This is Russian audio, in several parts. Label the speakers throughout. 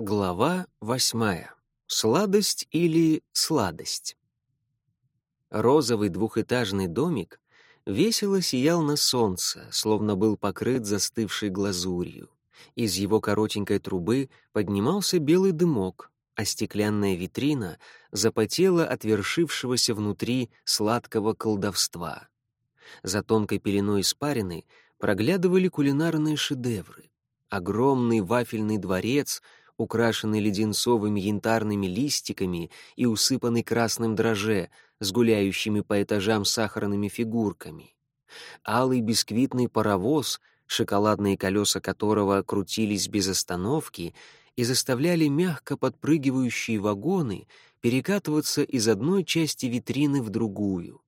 Speaker 1: Глава восьмая. Сладость или сладость. Розовый двухэтажный домик весело сиял на солнце, словно был покрыт застывшей глазурью. Из его коротенькой трубы поднимался белый дымок, а стеклянная витрина запотела от вершившегося внутри сладкого колдовства. За тонкой пеленой испарины проглядывали кулинарные шедевры. Огромный вафельный дворец — украшенный леденцовыми янтарными листиками и усыпанный красным дроже с гуляющими по этажам сахарными фигурками. Алый бисквитный паровоз, шоколадные колеса которого крутились без остановки и заставляли мягко подпрыгивающие вагоны перекатываться из одной части витрины в другую.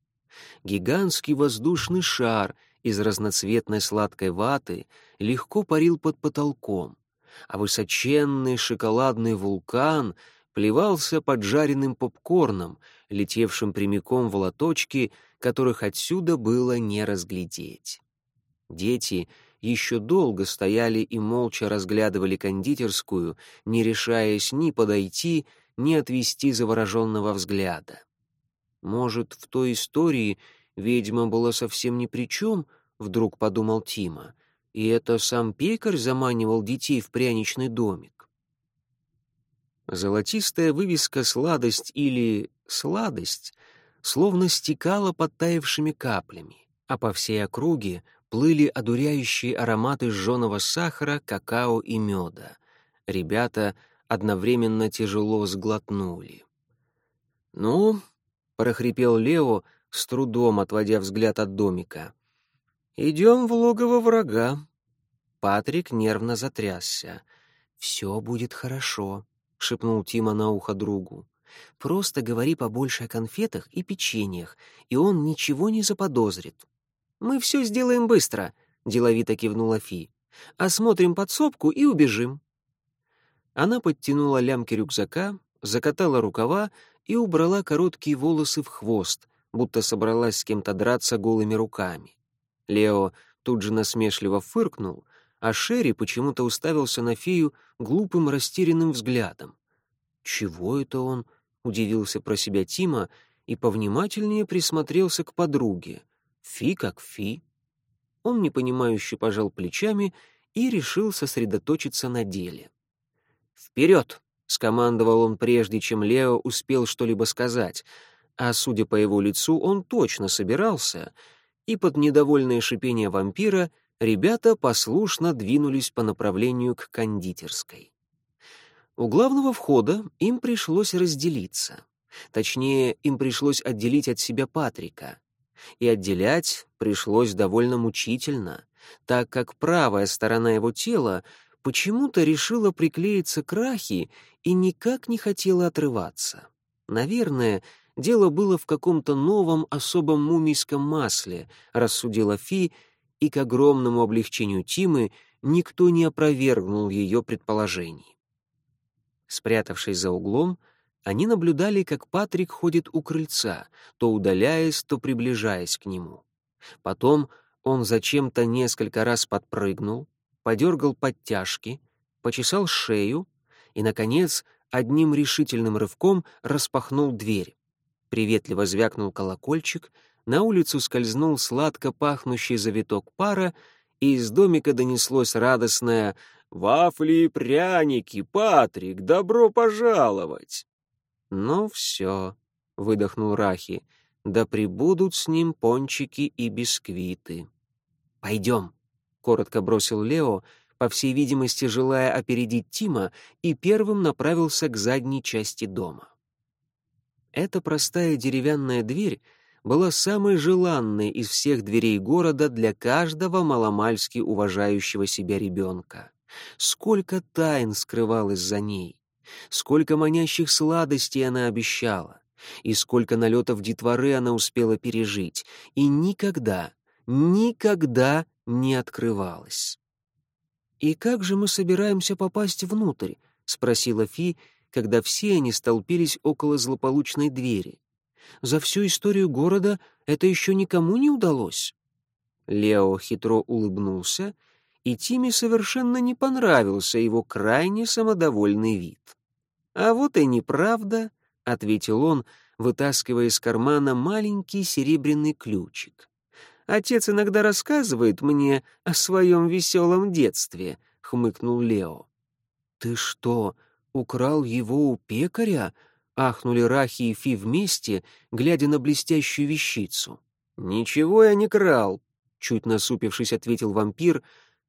Speaker 1: Гигантский воздушный шар из разноцветной сладкой ваты легко парил под потолком, а высоченный шоколадный вулкан плевался поджаренным попкорном, летевшим прямиком в лоточки, которых отсюда было не разглядеть. Дети еще долго стояли и молча разглядывали кондитерскую, не решаясь ни подойти, ни отвести завороженного взгляда. Может, в той истории ведьма была совсем ни при чем, вдруг подумал Тима, и это сам пекарь заманивал детей в пряничный домик. Золотистая вывеска «Сладость» или «Сладость» словно стекала подтаявшими каплями, а по всей округе плыли одуряющие ароматы жженого сахара, какао и меда. Ребята одновременно тяжело сглотнули. «Ну», — прохрипел Лео, с трудом отводя взгляд от домика, «Идем в логово врага». Патрик нервно затрясся. «Все будет хорошо», — шепнул Тима на ухо другу. «Просто говори побольше о конфетах и печеньях, и он ничего не заподозрит». «Мы все сделаем быстро», — деловито кивнула Фи. «Осмотрим подсобку и убежим». Она подтянула лямки рюкзака, закатала рукава и убрала короткие волосы в хвост, будто собралась с кем-то драться голыми руками. Лео тут же насмешливо фыркнул, а Шерри почему-то уставился на фею глупым растерянным взглядом. «Чего это он?» — удивился про себя Тима и повнимательнее присмотрелся к подруге. «Фи как фи». Он непонимающе пожал плечами и решил сосредоточиться на деле. «Вперед!» — скомандовал он прежде, чем Лео успел что-либо сказать, а, судя по его лицу, он точно собирался — и под недовольное шипение вампира ребята послушно двинулись по направлению к кондитерской. У главного входа им пришлось разделиться. Точнее, им пришлось отделить от себя Патрика. И отделять пришлось довольно мучительно, так как правая сторона его тела почему-то решила приклеиться к Рахи и никак не хотела отрываться. Наверное, Дело было в каком-то новом особом мумийском масле, рассудила Фи, и к огромному облегчению Тимы никто не опровергнул ее предположений. Спрятавшись за углом, они наблюдали, как Патрик ходит у крыльца, то удаляясь, то приближаясь к нему. Потом он зачем-то несколько раз подпрыгнул, подергал подтяжки, почесал шею и, наконец, одним решительным рывком распахнул дверь. Приветливо звякнул колокольчик, на улицу скользнул сладко пахнущий завиток пара, и из домика донеслось радостное «Вафли и пряники, Патрик, добро пожаловать!» «Ну все», — выдохнул Рахи, — «да прибудут с ним пончики и бисквиты». «Пойдем», — коротко бросил Лео, по всей видимости, желая опередить Тима, и первым направился к задней части дома. Эта простая деревянная дверь была самой желанной из всех дверей города для каждого маломальски уважающего себя ребенка. Сколько тайн скрывалось за ней, сколько манящих сладостей она обещала, и сколько налетов детворы она успела пережить, и никогда, никогда не открывалась. «И как же мы собираемся попасть внутрь?» — спросила Фи, когда все они столпились около злополучной двери. За всю историю города это еще никому не удалось. Лео хитро улыбнулся и Тиме совершенно не понравился его крайне самодовольный вид. «А вот и неправда», — ответил он, вытаскивая из кармана маленький серебряный ключик. «Отец иногда рассказывает мне о своем веселом детстве», — хмыкнул Лео. «Ты что, украл его у пекаря?» — ахнули Рахи и Фи вместе, глядя на блестящую вещицу. «Ничего я не крал», — чуть насупившись, ответил вампир,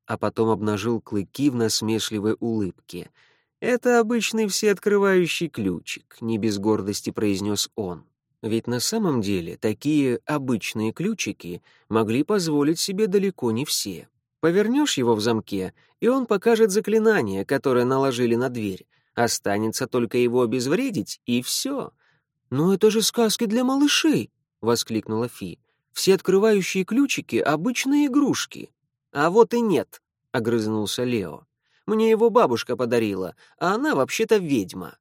Speaker 1: а потом обнажил клыки в насмешливой улыбке — «Это обычный всеоткрывающий ключик», — не без гордости произнес он. Ведь на самом деле такие обычные ключики могли позволить себе далеко не все. Повернешь его в замке, и он покажет заклинание, которое наложили на дверь. Останется только его обезвредить, и все. «Но это же сказки для малышей!» — воскликнула Фи. «Все открывающие ключики — обычные игрушки». «А вот и нет», — огрызнулся Лео. Мне его бабушка подарила, а она вообще-то ведьма».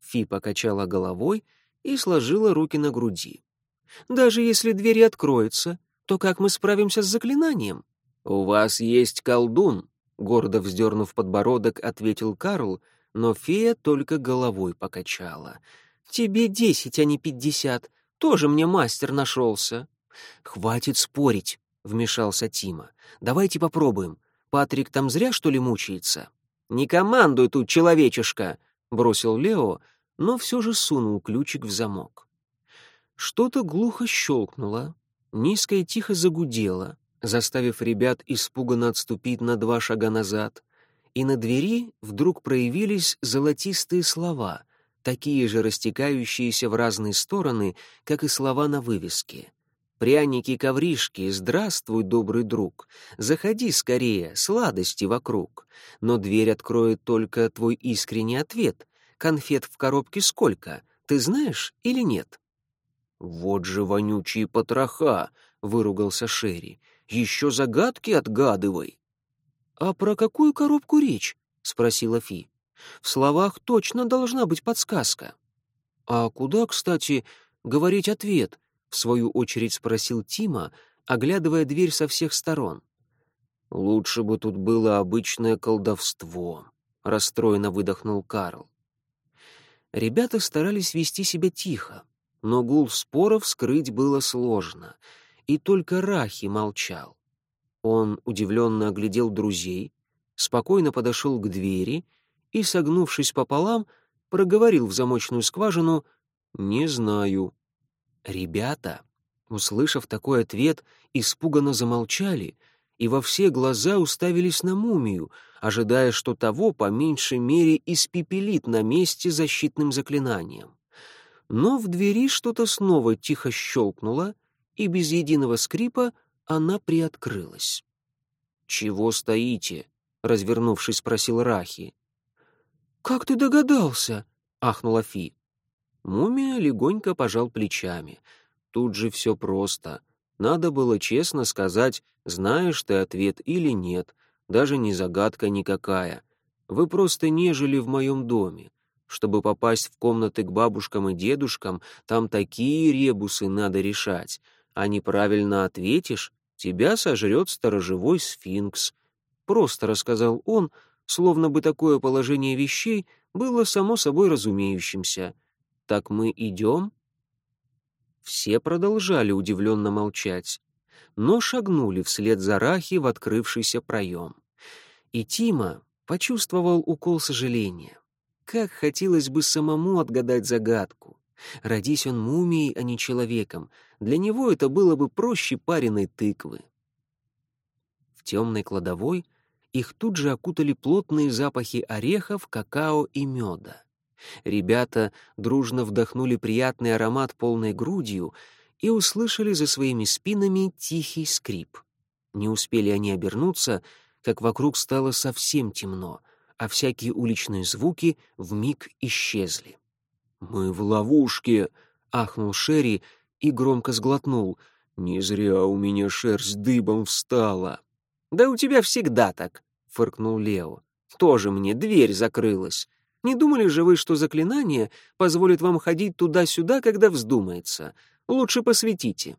Speaker 1: Фи покачала головой и сложила руки на груди. «Даже если двери откроются, то как мы справимся с заклинанием?» «У вас есть колдун», — гордо вздернув подбородок, ответил Карл, но фея только головой покачала. «Тебе десять, а не пятьдесят. Тоже мне мастер нашелся». «Хватит спорить», — вмешался Тима. «Давайте попробуем. Патрик там зря, что ли, мучается?» «Не командуй тут, человечишка!» — бросил Лео, но все же сунул ключик в замок. Что-то глухо щелкнуло, низко и тихо загудело, заставив ребят испуганно отступить на два шага назад, и на двери вдруг проявились золотистые слова, такие же растекающиеся в разные стороны, как и слова на вывеске. Пряники-ковришки, здравствуй, добрый друг. Заходи скорее, сладости вокруг. Но дверь откроет только твой искренний ответ. Конфет в коробке сколько, ты знаешь или нет? Вот же вонючие потроха, выругался Шерри. Еще загадки отгадывай. А про какую коробку речь? спросила Фи. В словах точно должна быть подсказка. А куда, кстати, говорить ответ? в свою очередь спросил Тима, оглядывая дверь со всех сторон. «Лучше бы тут было обычное колдовство», — расстроенно выдохнул Карл. Ребята старались вести себя тихо, но гул споров скрыть было сложно, и только Рахи молчал. Он удивленно оглядел друзей, спокойно подошел к двери и, согнувшись пополам, проговорил в замочную скважину «Не знаю». Ребята, услышав такой ответ, испуганно замолчали и во все глаза уставились на мумию, ожидая, что того по меньшей мере испепелит на месте защитным заклинанием. Но в двери что-то снова тихо щелкнуло, и без единого скрипа она приоткрылась. «Чего стоите?» — развернувшись, спросил Рахи. «Как ты догадался?» — ахнула Фи. Мумия легонько пожал плечами. Тут же все просто. Надо было честно сказать, знаешь ты ответ или нет, даже не загадка никакая. Вы просто не жили в моем доме. Чтобы попасть в комнаты к бабушкам и дедушкам, там такие ребусы надо решать. А неправильно ответишь, тебя сожрет сторожевой сфинкс. Просто рассказал он, словно бы такое положение вещей было само собой разумеющимся — «Так мы идем?» Все продолжали удивленно молчать, но шагнули вслед за Рахи в открывшийся проем. И Тима почувствовал укол сожаления. Как хотелось бы самому отгадать загадку. Родись он мумией, а не человеком, для него это было бы проще пареной тыквы. В темной кладовой их тут же окутали плотные запахи орехов, какао и меда. Ребята дружно вдохнули приятный аромат полной грудью и услышали за своими спинами тихий скрип. Не успели они обернуться, как вокруг стало совсем темно, а всякие уличные звуки вмиг исчезли. «Мы в ловушке!» — ахнул Шерри и громко сглотнул. «Не зря у меня шерсть дыбом встала». «Да у тебя всегда так!» — фыркнул Лео. «Тоже мне дверь закрылась. Не думали же вы, что заклинание позволит вам ходить туда-сюда, когда вздумается? Лучше посветите».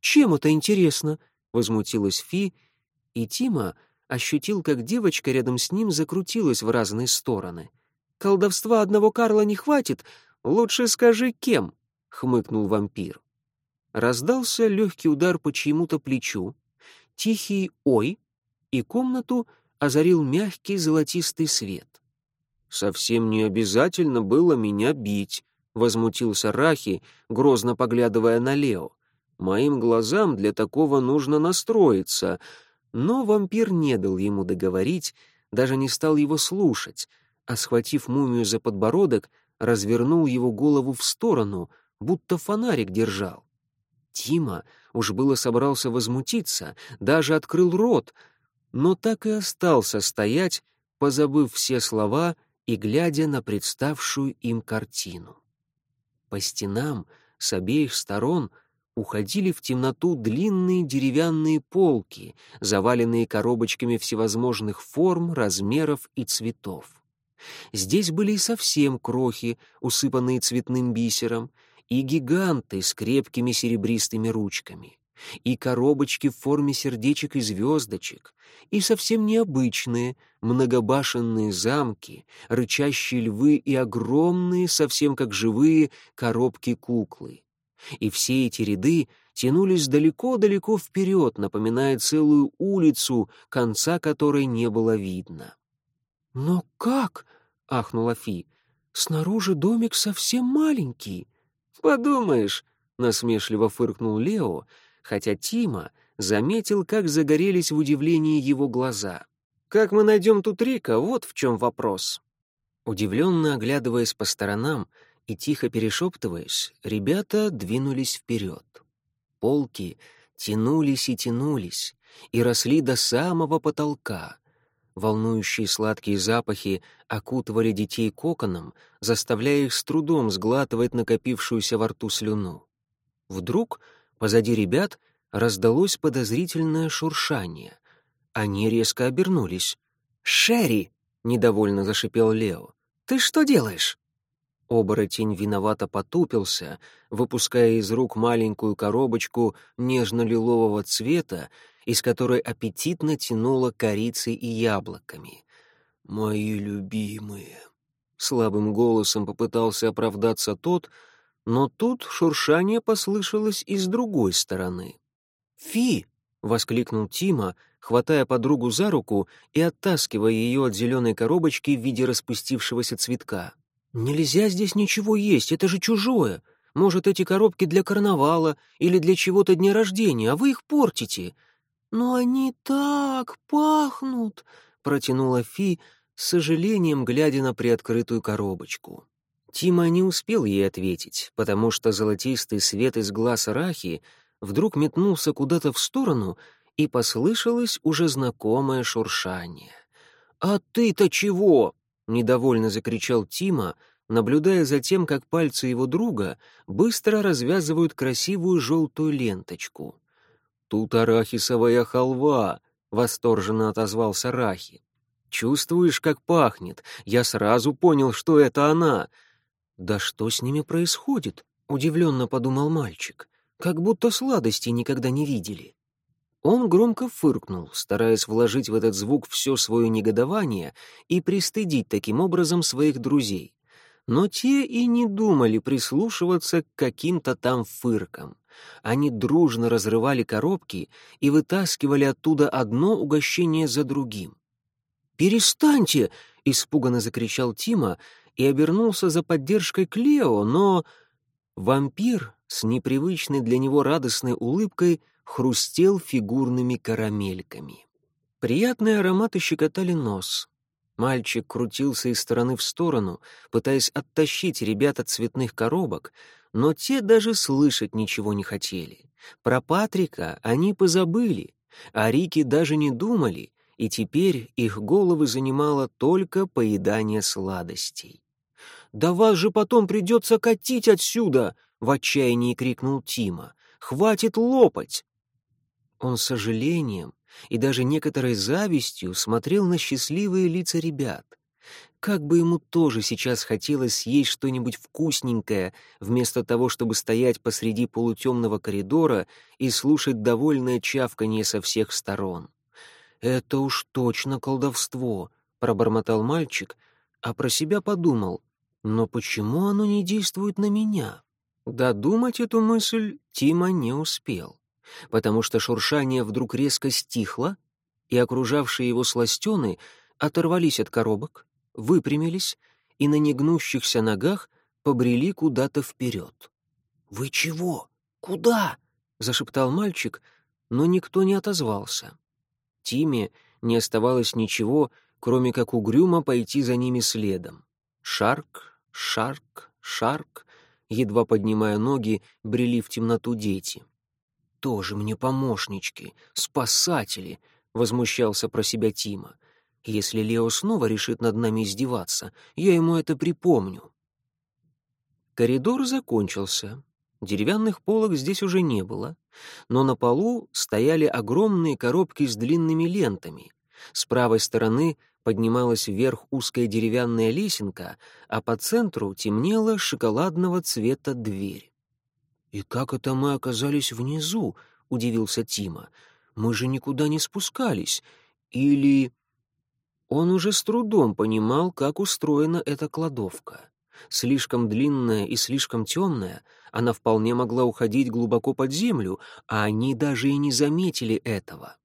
Speaker 1: «Чем это интересно?» — возмутилась Фи, и Тима ощутил, как девочка рядом с ним закрутилась в разные стороны. «Колдовства одного Карла не хватит, лучше скажи, кем?» — хмыкнул вампир. Раздался легкий удар по чьему-то плечу, тихий «ой», и комнату озарил мягкий золотистый свет. «Совсем не обязательно было меня бить», — возмутился Рахи, грозно поглядывая на Лео. «Моим глазам для такого нужно настроиться». Но вампир не дал ему договорить, даже не стал его слушать, а, схватив мумию за подбородок, развернул его голову в сторону, будто фонарик держал. Тима уж было собрался возмутиться, даже открыл рот, но так и остался стоять, позабыв все слова и глядя на представшую им картину. По стенам с обеих сторон уходили в темноту длинные деревянные полки, заваленные коробочками всевозможных форм, размеров и цветов. Здесь были и совсем крохи, усыпанные цветным бисером, и гиганты с крепкими серебристыми ручками и коробочки в форме сердечек и звездочек, и совсем необычные многобашенные замки, рычащие львы и огромные, совсем как живые, коробки-куклы. И все эти ряды тянулись далеко-далеко вперед, напоминая целую улицу, конца которой не было видно. «Но как?» — ахнула Фи. «Снаружи домик совсем маленький». «Подумаешь», — насмешливо фыркнул Лео, хотя Тима заметил, как загорелись в удивлении его глаза. «Как мы найдем тут Рика, вот в чем вопрос». Удивленно оглядываясь по сторонам и тихо перешептываясь, ребята двинулись вперед. Полки тянулись и тянулись, и росли до самого потолка. Волнующие сладкие запахи окутывали детей коконом, заставляя их с трудом сглатывать накопившуюся во рту слюну. Вдруг Позади ребят раздалось подозрительное шуршание. Они резко обернулись. «Шерри!» — недовольно зашипел Лео. «Ты что делаешь?» Оборотень виновато потупился, выпуская из рук маленькую коробочку нежно-лилового цвета, из которой аппетитно тянуло корицей и яблоками. «Мои любимые!» Слабым голосом попытался оправдаться тот, но тут шуршание послышалось и с другой стороны. «Фи!» — воскликнул Тима, хватая подругу за руку и оттаскивая ее от зеленой коробочки в виде распустившегося цветка. «Нельзя здесь ничего есть, это же чужое. Может, эти коробки для карнавала или для чего-то дня рождения, а вы их портите». «Но они так пахнут!» — протянула Фи, с сожалением глядя на приоткрытую коробочку. Тима не успел ей ответить, потому что золотистый свет из глаз Рахи вдруг метнулся куда-то в сторону, и послышалось уже знакомое шуршание. «А ты-то чего?» — недовольно закричал Тима, наблюдая за тем, как пальцы его друга быстро развязывают красивую желтую ленточку. «Тут арахисовая халва!» — восторженно отозвался Рахи. «Чувствуешь, как пахнет? Я сразу понял, что это она!» «Да что с ними происходит?» — удивленно подумал мальчик. «Как будто сладости никогда не видели». Он громко фыркнул, стараясь вложить в этот звук все свое негодование и пристыдить таким образом своих друзей. Но те и не думали прислушиваться к каким-то там фыркам. Они дружно разрывали коробки и вытаскивали оттуда одно угощение за другим. «Перестаньте!» — испуганно закричал Тима, и обернулся за поддержкой Клео, но вампир с непривычной для него радостной улыбкой хрустел фигурными карамельками. Приятные ароматы щекотали нос. Мальчик крутился из стороны в сторону, пытаясь оттащить ребят от цветных коробок, но те даже слышать ничего не хотели. Про Патрика они позабыли, а Рики даже не думали, и теперь их головы занимало только поедание сладостей. «Да вас же потом придется катить отсюда!» — в отчаянии крикнул Тима. «Хватит лопать!» Он с сожалением и даже некоторой завистью смотрел на счастливые лица ребят. Как бы ему тоже сейчас хотелось съесть что-нибудь вкусненькое, вместо того, чтобы стоять посреди полутемного коридора и слушать довольное чавканье со всех сторон. это уж точно колдовство», — пробормотал мальчик, а про себя подумал, «но почему оно не действует на меня?» Додумать эту мысль Тима не успел, потому что шуршание вдруг резко стихло, и окружавшие его сластены оторвались от коробок, выпрямились и на негнущихся ногах побрели куда-то вперед. «Вы чего? Куда?» — зашептал мальчик, но никто не отозвался. Тиме не оставалось ничего, кроме как угрюмо пойти за ними следом. Шарк, шарк, шарк, едва поднимая ноги, брели в темноту дети. «Тоже мне помощнички, спасатели!» — возмущался про себя Тима. «Если Лео снова решит над нами издеваться, я ему это припомню». Коридор закончился. Деревянных полок здесь уже не было, но на полу стояли огромные коробки с длинными лентами. С правой стороны поднималась вверх узкая деревянная лесенка, а по центру темнела шоколадного цвета дверь. «И как это мы оказались внизу?» — удивился Тима. «Мы же никуда не спускались. Или...» Он уже с трудом понимал, как устроена эта кладовка. Слишком длинная и слишком темная, она вполне могла уходить глубоко под землю, а они даже и не заметили этого.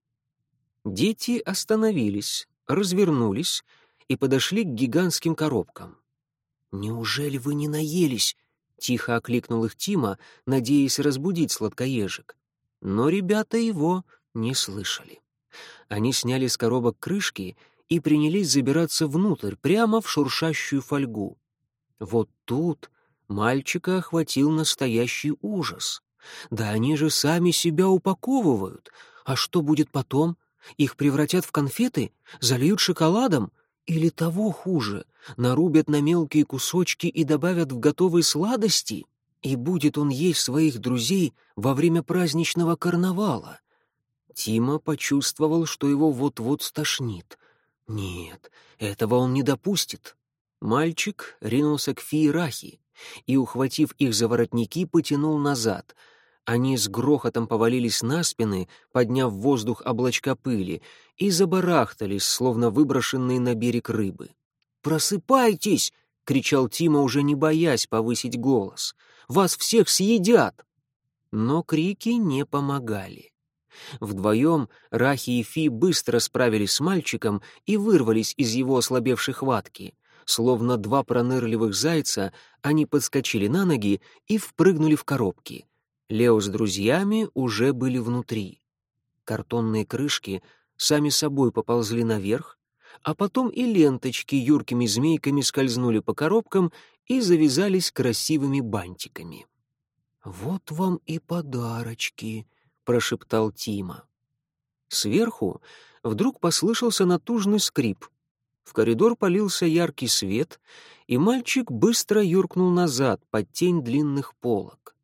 Speaker 1: Дети остановились, развернулись и подошли к гигантским коробкам. «Неужели вы не наелись?» — тихо окликнул их Тима, надеясь разбудить сладкоежек. Но ребята его не слышали. Они сняли с коробок крышки и принялись забираться внутрь, прямо в шуршащую фольгу. Вот тут мальчика охватил настоящий ужас. Да они же сами себя упаковывают. А что будет потом? Их превратят в конфеты? Зальют шоколадом? Или того хуже, нарубят на мелкие кусочки и добавят в готовые сладости? И будет он есть своих друзей во время праздничного карнавала. Тима почувствовал, что его вот-вот стошнит. Нет, этого он не допустит. Мальчик ринулся к Фиерахи и, ухватив их за воротники, потянул назад. Они с грохотом повалились на спины, подняв в воздух облачка пыли, и забарахтались, словно выброшенные на берег рыбы. «Просыпайтесь!» — кричал Тима, уже не боясь повысить голос. «Вас всех съедят!» Но крики не помогали. Вдвоем Рахи и Фи быстро справились с мальчиком и вырвались из его ослабевшей хватки — Словно два пронырливых зайца, они подскочили на ноги и впрыгнули в коробки. Лео с друзьями уже были внутри. Картонные крышки сами собой поползли наверх, а потом и ленточки юркими змейками скользнули по коробкам и завязались красивыми бантиками. «Вот вам и подарочки», — прошептал Тима. Сверху вдруг послышался натужный скрип, в коридор полился яркий свет, и мальчик быстро юркнул назад под тень длинных полок.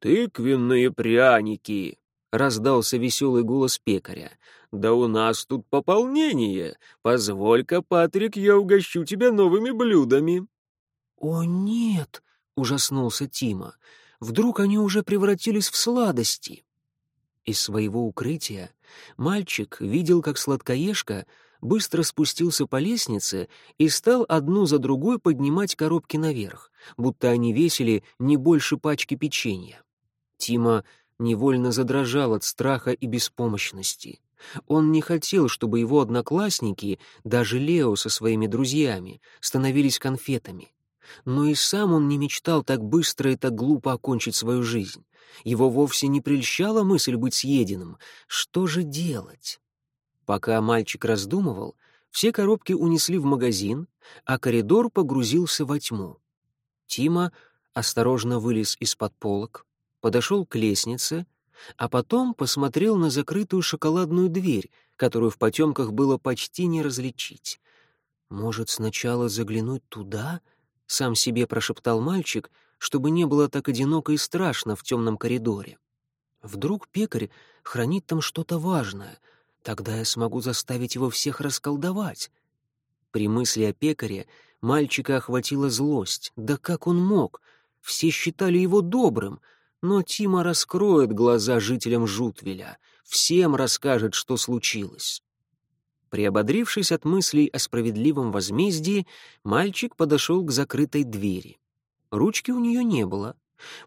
Speaker 1: «Тыквенные пряники!» — раздался веселый голос пекаря. «Да у нас тут пополнение! Позволь-ка, Патрик, я угощу тебя новыми блюдами!» «О, нет!» — ужаснулся Тима. «Вдруг они уже превратились в сладости?» Из своего укрытия мальчик видел, как сладкоежка — быстро спустился по лестнице и стал одну за другой поднимать коробки наверх, будто они весили не больше пачки печенья. Тима невольно задрожал от страха и беспомощности. Он не хотел, чтобы его одноклассники, даже Лео со своими друзьями, становились конфетами. Но и сам он не мечтал так быстро и так глупо окончить свою жизнь. Его вовсе не прельщала мысль быть съеденным. Что же делать? Пока мальчик раздумывал, все коробки унесли в магазин, а коридор погрузился во тьму. Тима осторожно вылез из-под полок, подошел к лестнице, а потом посмотрел на закрытую шоколадную дверь, которую в потемках было почти не различить. «Может, сначала заглянуть туда?» — сам себе прошептал мальчик, чтобы не было так одиноко и страшно в темном коридоре. «Вдруг пекарь хранит там что-то важное — Тогда я смогу заставить его всех расколдовать. При мысли о пекаре мальчика охватила злость. Да как он мог? Все считали его добрым, но Тима раскроет глаза жителям Жутвеля, всем расскажет, что случилось. Приободрившись от мыслей о справедливом возмездии, мальчик подошел к закрытой двери. Ручки у нее не было,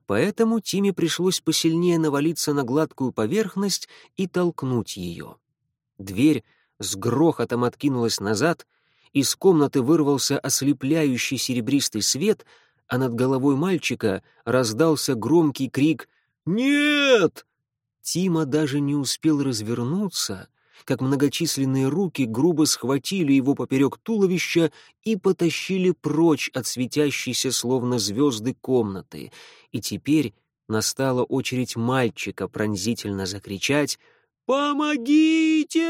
Speaker 1: поэтому Тиме пришлось посильнее навалиться на гладкую поверхность и толкнуть ее. Дверь с грохотом откинулась назад, из комнаты вырвался ослепляющий серебристый свет, а над головой мальчика раздался громкий крик «Нет!». Тима даже не успел развернуться — как многочисленные руки грубо схватили его поперек туловища и потащили прочь от светящейся словно звезды комнаты. И теперь настала очередь мальчика пронзительно закричать «Помогите!».